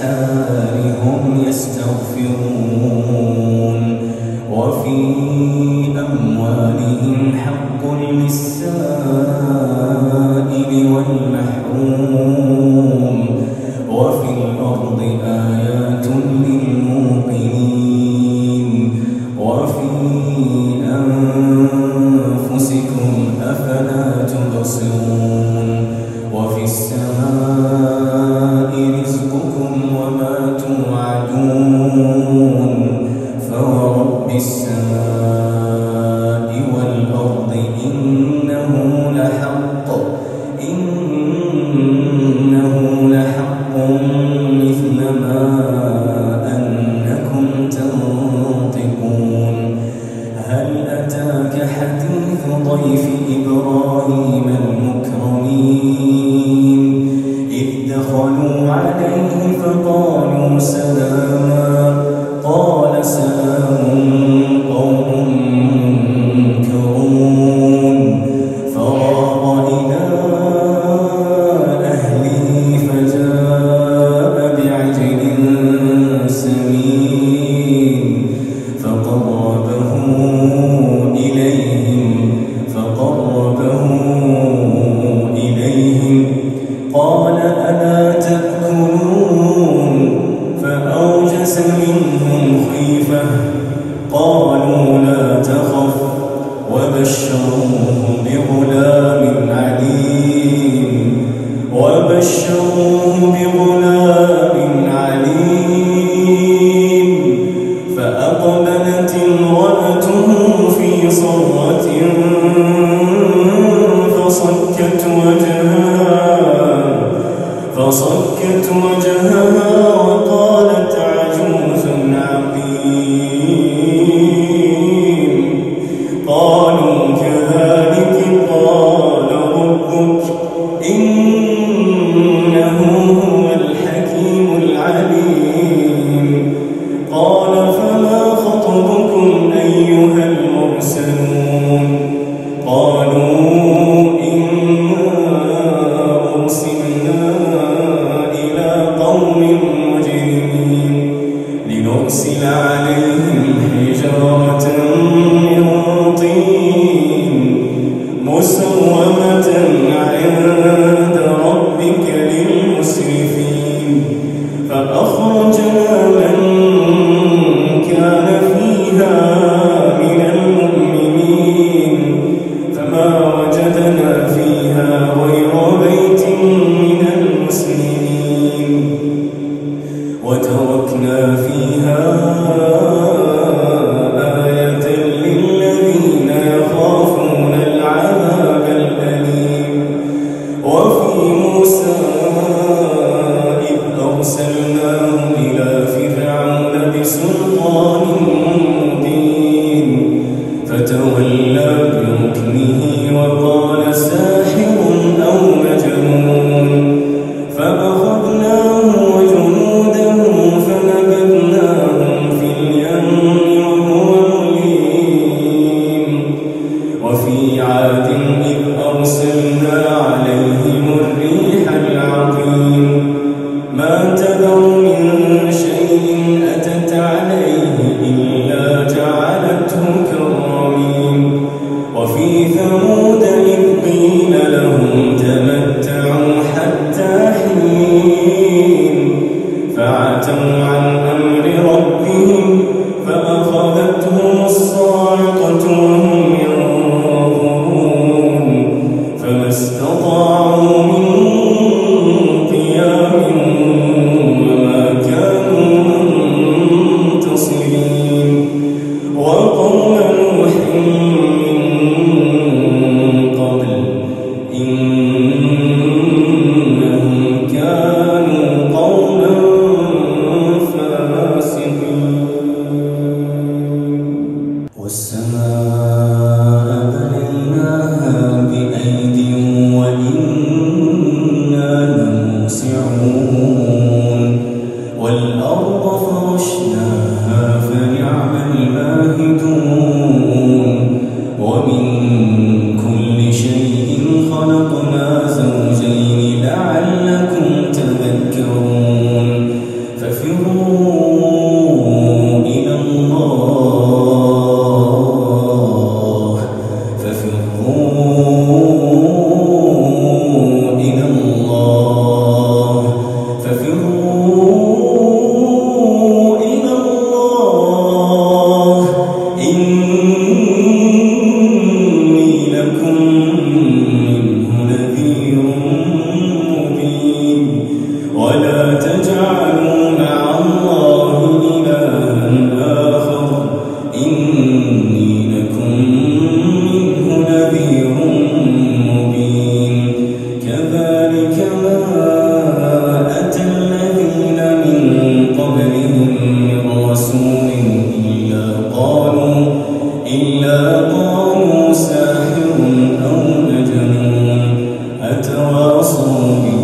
الأذقان هم يستغفرون وفي أموالهم حق للسائل والمحروم وفي الأرض آية فورب السماء. بغلام عليم وبشروه بغلام عليم فأقبلت امرأته في صرة فصكت وجهها فصكت وجهها فأخرجنا من كان فيها من المؤمنين فما وجدنا فيها غير بيت من وتركنا فيها ثمود. Mm-hmm. أتواصوا به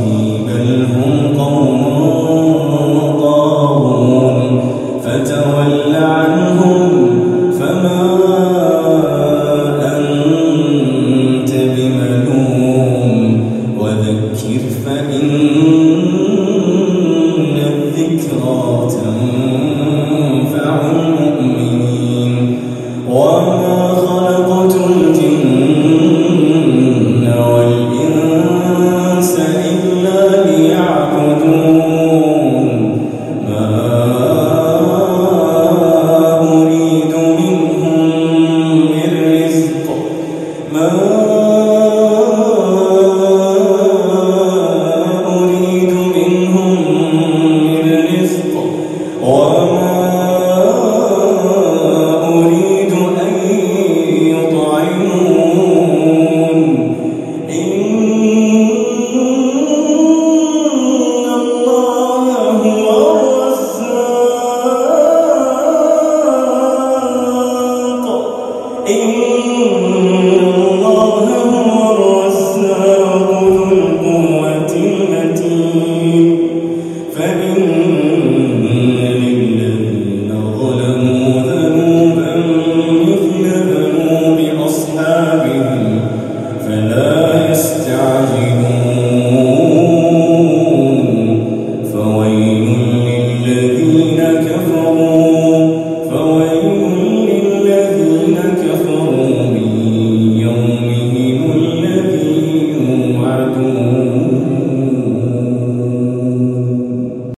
Abraão.